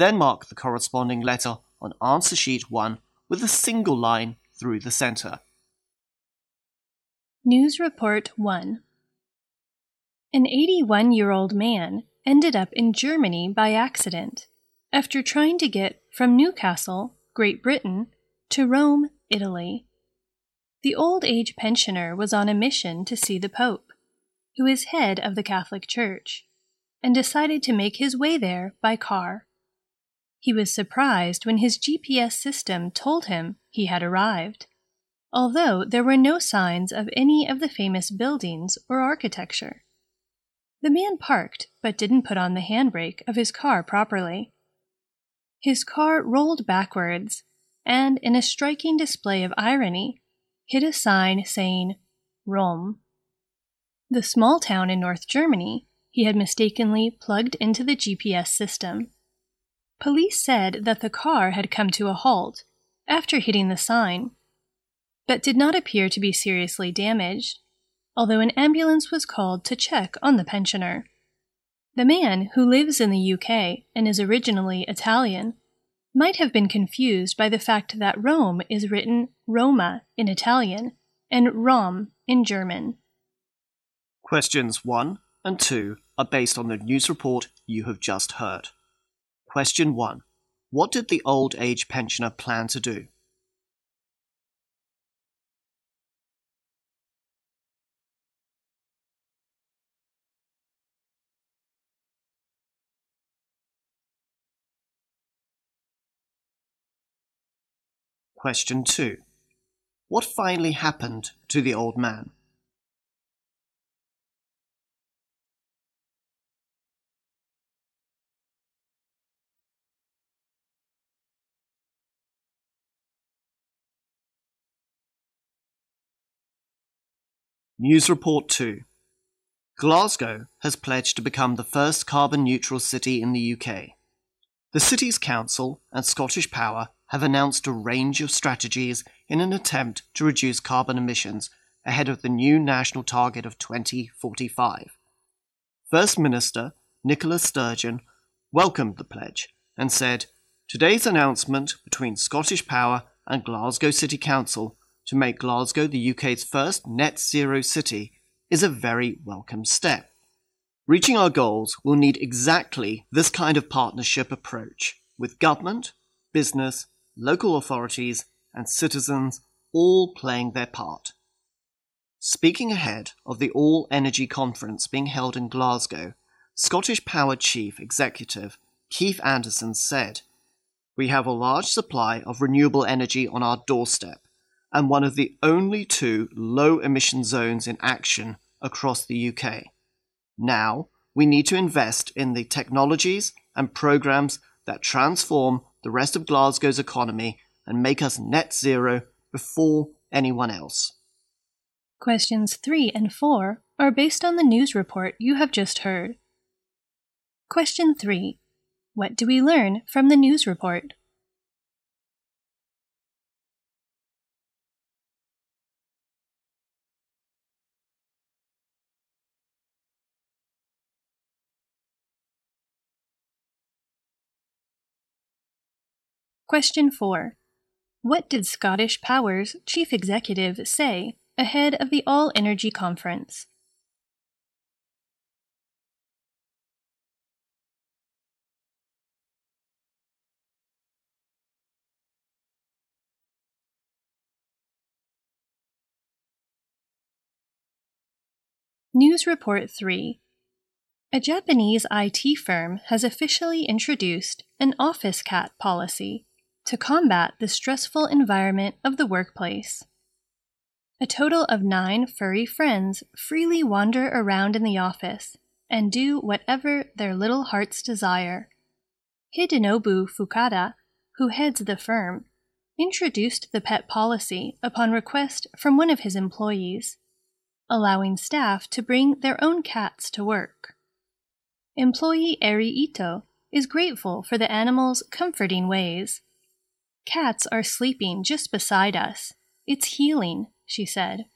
Then mark the corresponding letter on answer sheet 1 with a single line through the center. News Report 1 An 81 year old man ended up in Germany by accident after trying to get from Newcastle, Great Britain, to Rome, Italy. The old age pensioner was on a mission to see the Pope, who is head of the Catholic Church, and decided to make his way there by car. He was surprised when his GPS system told him he had arrived, although there were no signs of any of the famous buildings or architecture. The man parked but didn't put on the handbrake of his car properly. His car rolled backwards and, in a striking display of irony, hit a sign saying Rome. The small town in North Germany he had mistakenly plugged into the GPS system. Police said that the car had come to a halt after hitting the sign, but did not appear to be seriously damaged, although an ambulance was called to check on the pensioner. The man, who lives in the UK and is originally Italian, might have been confused by the fact that Rome is written Roma in Italian and Rom in German. Questions 1 and 2 are based on the news report you have just heard. Question 1. What did the old age pensioner plan to do? Question 2. What finally happened to the old man? News Report 2 Glasgow has pledged to become the first carbon neutral city in the UK. The city's council and Scottish Power have announced a range of strategies in an attempt to reduce carbon emissions ahead of the new national target of 2045. First Minister Nicola Sturgeon welcomed the pledge and said, Today's announcement between Scottish Power and Glasgow City Council to make Glasgow the UK's first net zero city is a very welcome step. Reaching our goals will need exactly this kind of partnership approach with government, business, local authorities, and citizens all playing their part. Speaking ahead of the All Energy Conference being held in Glasgow, Scottish Power Chief Executive Keith Anderson said, We have a large supply of renewable energy on our doorstep and one of the only two low emission zones in action across the UK. Now, we need to invest in the technologies and programs that transform the rest of Glasgow's economy and make us net zero before anyone else. Questions 3 and 4 are based on the news report you have just heard. Question 3 What do we learn from the news report? Question 4. What did Scottish Power's chief executive say ahead of the All Energy Conference? News Report 3 A Japanese IT firm has officially introduced an office cat policy to combat the stressful environment of the workplace. A total of nine furry friends freely wander around in the office and do whatever their little hearts desire. Hidenobu Fukuda, who heads the firm, introduced the pet policy upon request from one of his employees, allowing staff to bring their own cats to work. Employee Eri Ito is grateful for the animal's comforting ways. Cats are sleeping just beside us. It's healing, she said.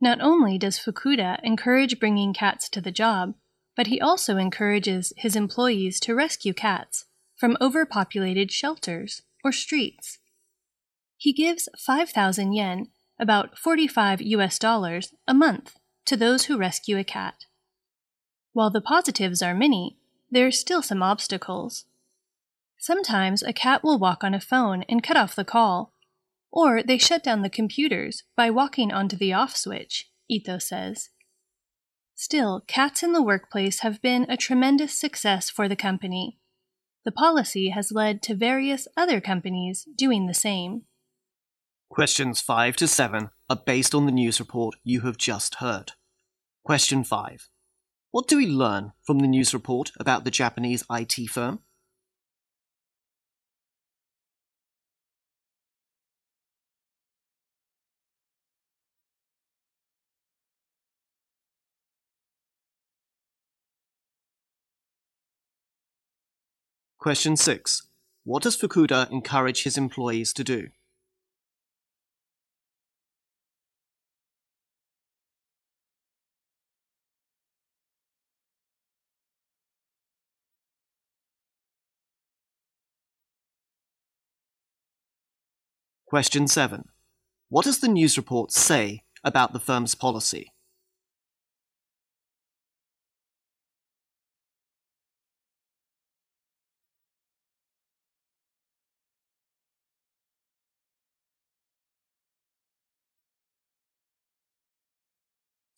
Not only does Fukuda encourage bringing cats to the job, but he also encourages his employees to rescue cats from overpopulated shelters or streets. He gives 5,000 yen, about 45 US dollars, a month to those who rescue a cat. While the positives are many, there are still some obstacles. Sometimes a cat will walk on a phone and cut off the call, or they shut down the computers by walking onto the off switch, Ito says. Still, cats in the workplace have been a tremendous success for the company. The policy has led to various other companies doing the same. Questions 5 to 7 are based on the news report you have just heard. Question 5. What do we learn from the news report about the Japanese IT firm? Question 6. What does Fukuda encourage his employees to do? Question 7. What does the news report say about the firm's policy?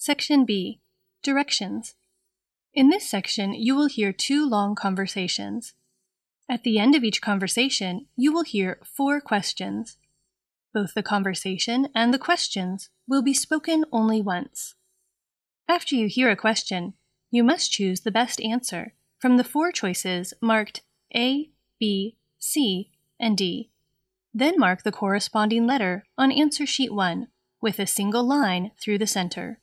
Section B Directions. In this section, you will hear two long conversations. At the end of each conversation, you will hear four questions. Both the conversation and the questions will be spoken only once. After you hear a question, you must choose the best answer from the four choices marked A, B, C, and D. Then mark the corresponding letter on answer sheet 1 with a single line through the center.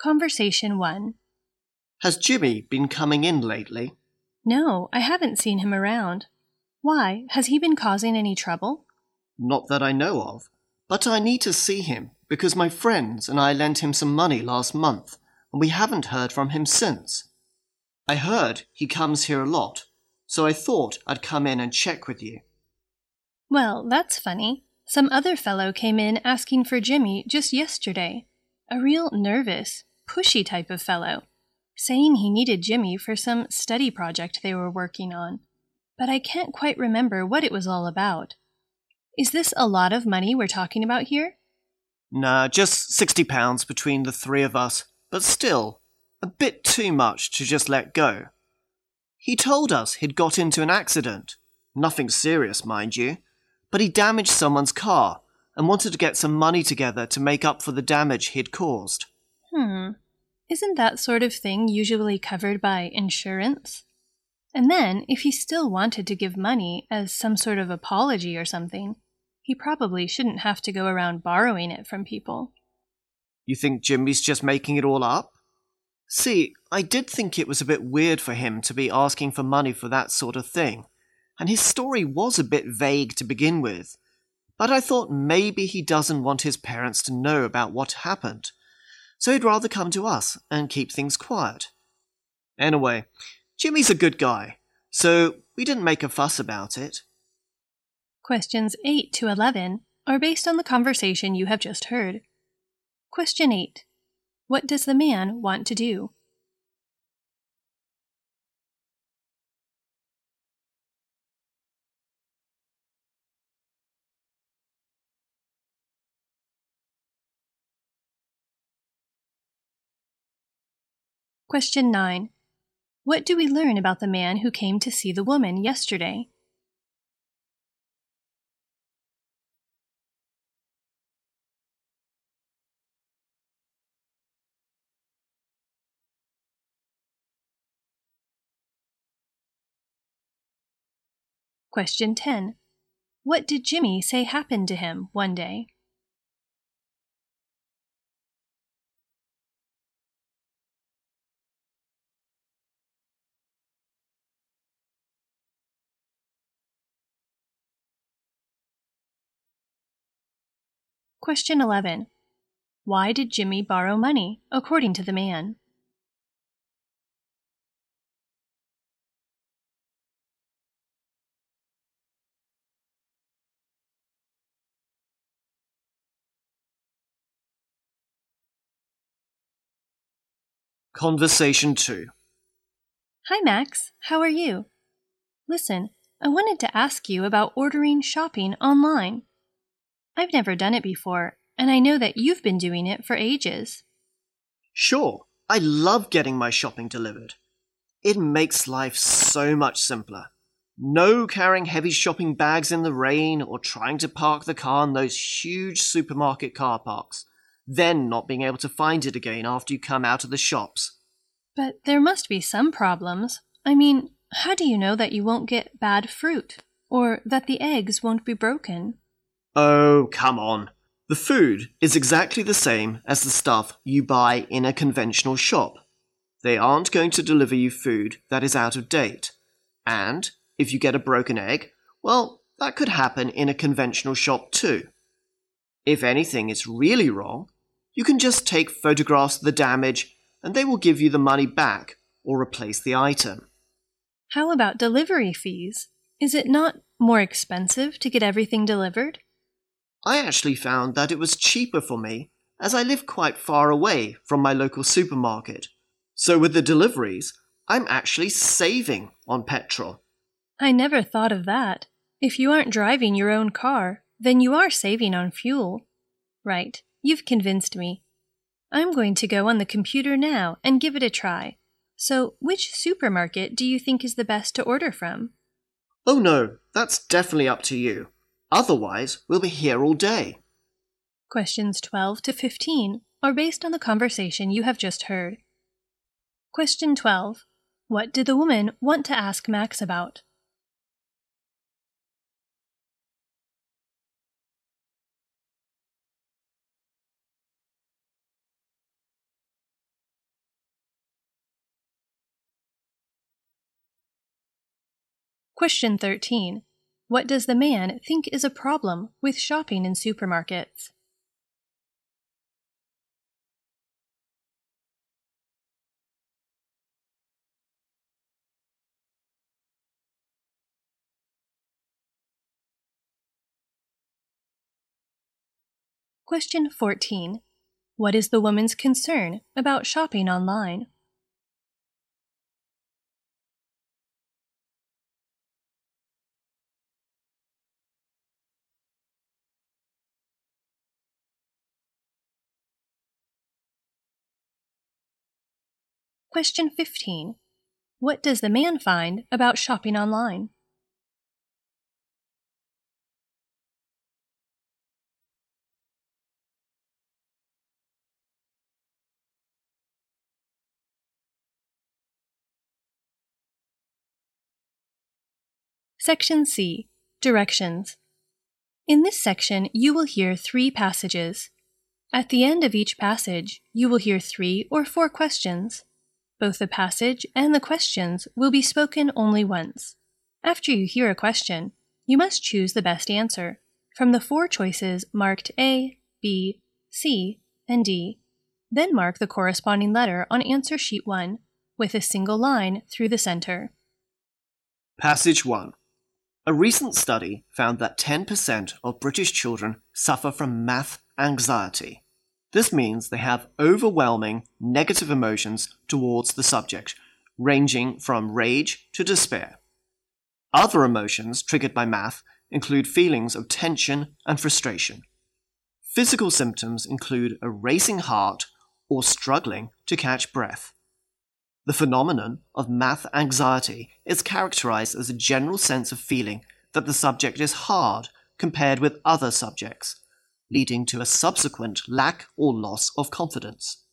Conversation 1 Has Jimmy been coming in lately? No, I haven't seen him around. Why? Has he been causing any trouble? Not that I know of. But I need to see him because my friends and I lent him some money last month and we haven't heard from him since. I heard he comes here a lot, so I thought I'd come in and check with you. Well, that's funny. Some other fellow came in asking for Jimmy just yesterday. A real nervous, pushy type of fellow, saying he needed Jimmy for some study project they were working on. But I can't quite remember what it was all about. Is this a lot of money we're talking about here? Nah, just sixty pounds between the three of us, but still, a bit too much to just let go. He told us he'd got into an accident. Nothing serious, mind you, but he damaged someone's car and wanted to get some money together to make up for the damage he'd caused. Hmm. Isn't that sort of thing usually covered by insurance? And then, if he still wanted to give money as some sort of apology or something, he probably shouldn't have to go around borrowing it from people. You think Jimmy's just making it all up? See, I did think it was a bit weird for him to be asking for money for that sort of thing, and his story was a bit vague to begin with. But I thought maybe he doesn't want his parents to know about what happened, so he'd rather come to us and keep things quiet. Anyway, Jimmy's a good guy, so we didn't make a fuss about it. Questions 8 to 11 are based on the conversation you have just heard. Question 8 What does the man want to do? Question 9 What do we learn about the man who came to see the woman yesterday? Question 10. What did Jimmy say happened to him one day? Question 11. Why did Jimmy borrow money, according to the man? Conversation 2 Hi, Max. How are you? Listen, I wanted to ask you about ordering shopping online. I've never done it before, and I know that you've been doing it for ages. Sure, I love getting my shopping delivered. It makes life so much simpler. No carrying heavy shopping bags in the rain or trying to park the car in those huge supermarket car parks, then not being able to find it again after you come out of the shops. But there must be some problems. I mean, how do you know that you won't get bad fruit? Or that the eggs won't be broken? Oh, come on. The food is exactly the same as the stuff you buy in a conventional shop. They aren't going to deliver you food that is out of date. And if you get a broken egg, well, that could happen in a conventional shop too. If anything is really wrong, you can just take photographs of the damage and they will give you the money back or replace the item. How about delivery fees? Is it not more expensive to get everything delivered? I actually found that it was cheaper for me as I live quite far away from my local supermarket. So with the deliveries, I'm actually saving on petrol. I never thought of that. If you aren't driving your own car, then you are saving on fuel. Right, you've convinced me. I'm going to go on the computer now and give it a try. So, which supermarket do you think is the best to order from? Oh no, that's definitely up to you. Otherwise, we'll be here all day. Questions 12 to 15 are based on the conversation you have just heard. Question 12. What did the woman want to ask Max about? Question 13. What does the man think is a problem with shopping in supermarkets? Question 14. What is the woman's concern about shopping online? Question 15. What does the man find about shopping online? Section C Directions. In this section, you will hear three passages. At the end of each passage, you will hear three or four questions. Both the passage and the questions will be spoken only once. After you hear a question, you must choose the best answer from the four choices marked A, B, C, and D. Then mark the corresponding letter on answer sheet 1 with a single line through the center. Passage 1 A recent study found that 10% of British children suffer from math anxiety. This means they have overwhelming negative emotions towards the subject, ranging from rage to despair. Other emotions triggered by math include feelings of tension and frustration. Physical symptoms include a racing heart or struggling to catch breath. The phenomenon of math anxiety is characterized as a general sense of feeling that the subject is hard compared with other subjects leading to a subsequent lack or loss of confidence.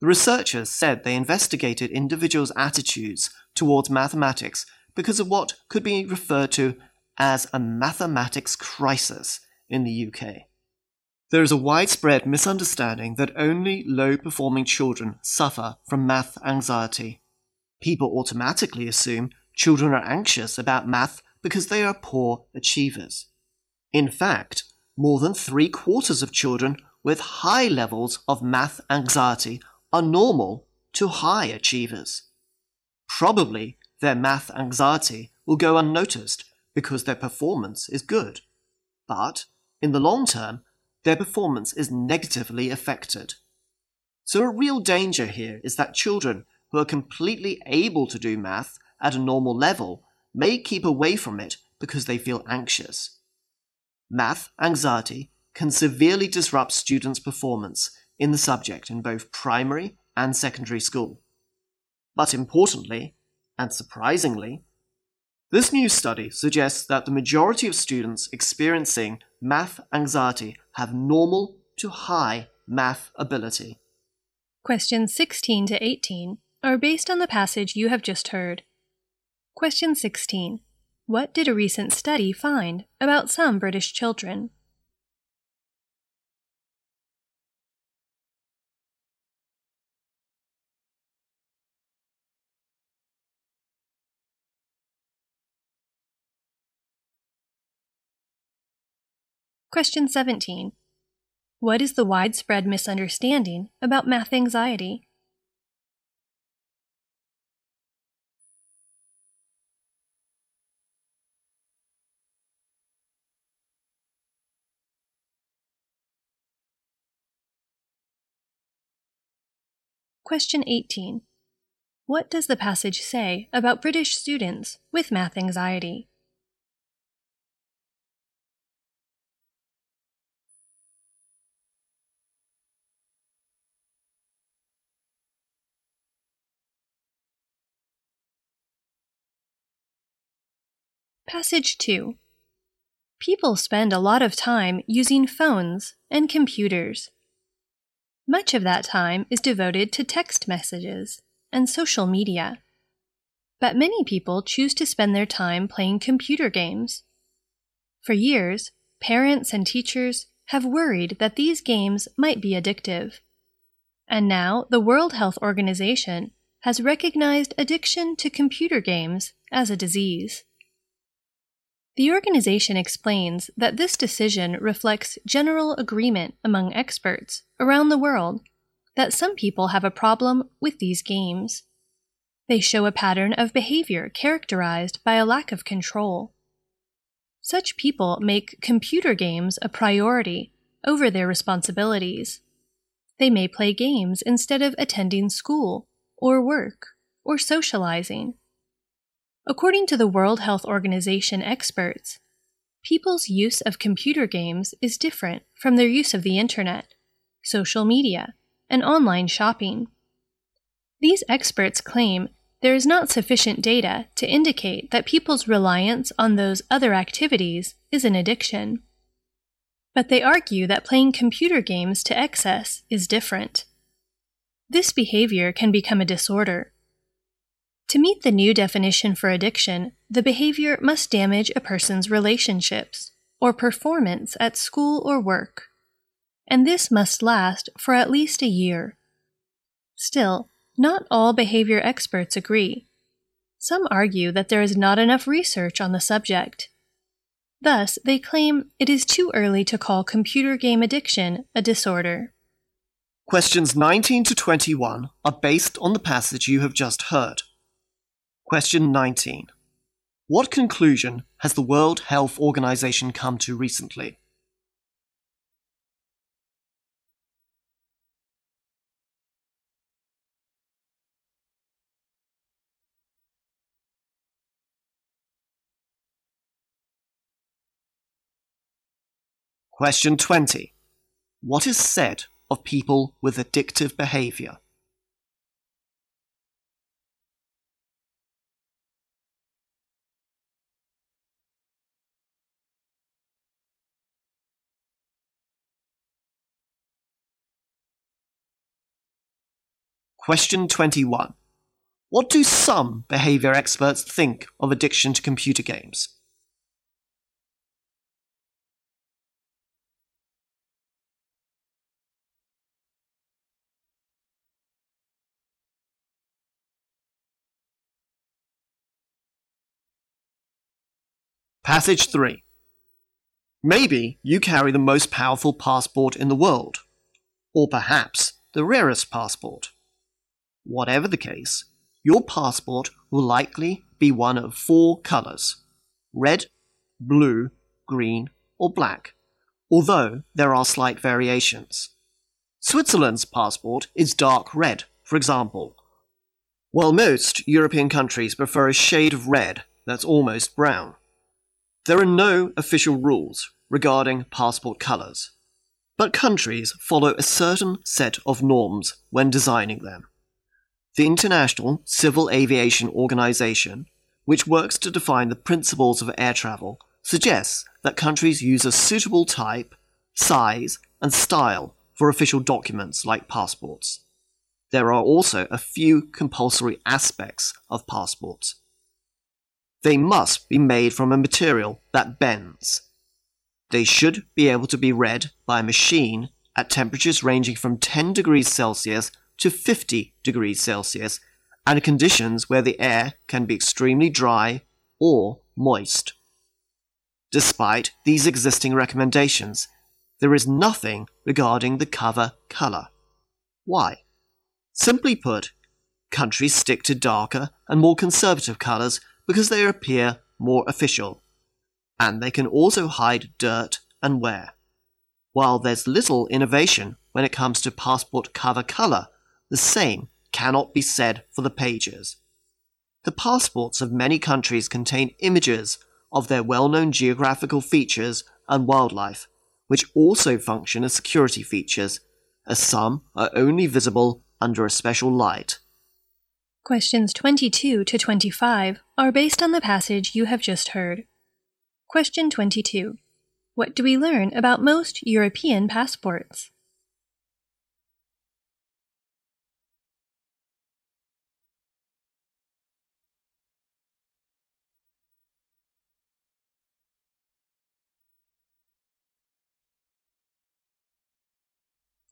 The researchers said they investigated individuals' attitudes towards mathematics because of what could be referred to as a mathematics crisis in the UK. There is a widespread misunderstanding that only low performing children suffer from math anxiety. People automatically assume children are anxious about math because they are poor achievers. In fact, more than three quarters of children with high levels of math anxiety are normal to high achievers. Probably their math anxiety will go unnoticed because their performance is good. But, in the long term, their performance is negatively affected. So, a real danger here is that children who are completely able to do math at a normal level may keep away from it because they feel anxious. Math anxiety can severely disrupt students' performance in the subject in both primary and secondary school. But importantly, and surprisingly, this new study suggests that the majority of students experiencing math anxiety have normal to high math ability. Questions 16 to 18 are based on the passage you have just heard. Question 16. What did a recent study find about some British children? Question 17. What is the widespread misunderstanding about math anxiety? Question 18. What does the passage say about British students with math anxiety? Passage 2 People spend a lot of time using phones and computers. Much of that time is devoted to text messages and social media. But many people choose to spend their time playing computer games. For years, parents and teachers have worried that these games might be addictive. And now the World Health Organization has recognized addiction to computer games as a disease. The organization explains that this decision reflects general agreement among experts around the world that some people have a problem with these games. They show a pattern of behavior characterized by a lack of control. Such people make computer games a priority over their responsibilities. They may play games instead of attending school, or work, or socializing. According to the World Health Organization experts, people's use of computer games is different from their use of the internet, social media, and online shopping. These experts claim there is not sufficient data to indicate that people's reliance on those other activities is an addiction. But they argue that playing computer games to excess is different. This behavior can become a disorder to meet the new definition for addiction, the behavior must damage a person's relationships or performance at school or work, and this must last for at least a year. Still, not all behavior experts agree. Some argue that there is not enough research on the subject. Thus, they claim it is too early to call computer game addiction a disorder. Questions 19 to 21 are based on the passage you have just heard. Question 19. What conclusion has the World Health Organization come to recently? Question 20. What is said of people with addictive behavior? Question 21. What do some behavior experts think of addiction to computer games? Passage 3. Maybe you carry the most powerful passport in the world, or perhaps the rarest passport. Whatever the case, your passport will likely be one of four colours red, blue, green, or black, although there are slight variations. Switzerland's passport is dark red, for example, while most European countries prefer a shade of red that's almost brown. There are no official rules regarding passport colours, but countries follow a certain set of norms when designing them. The International Civil Aviation Organization, which works to define the principles of air travel, suggests that countries use a suitable type, size, and style for official documents like passports. There are also a few compulsory aspects of passports. They must be made from a material that bends. They should be able to be read by a machine at temperatures ranging from 10 degrees Celsius to 50 degrees Celsius and conditions where the air can be extremely dry or moist. Despite these existing recommendations, there is nothing regarding the cover colour. Why? Simply put, countries stick to darker and more conservative colours because they appear more official, and they can also hide dirt and wear. While there's little innovation when it comes to passport cover colour, the same cannot be said for the pages. The passports of many countries contain images of their well known geographical features and wildlife, which also function as security features, as some are only visible under a special light. Questions 22 to 25 are based on the passage you have just heard. Question 22. What do we learn about most European passports?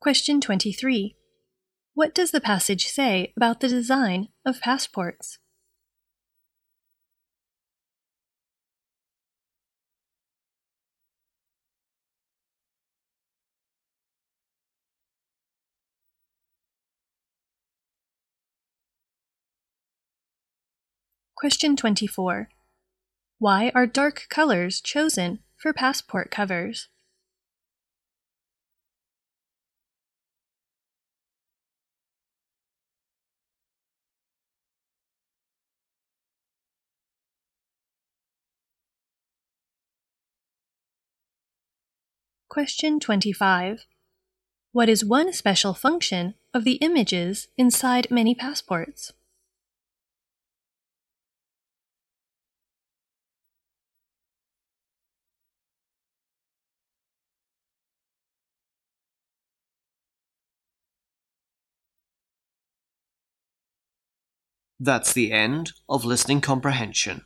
Question 23. What does the passage say about the design of passports? Question 24. Why are dark colors chosen for passport covers? Question 25. What is one special function of the images inside many passports? That's the end of listening comprehension.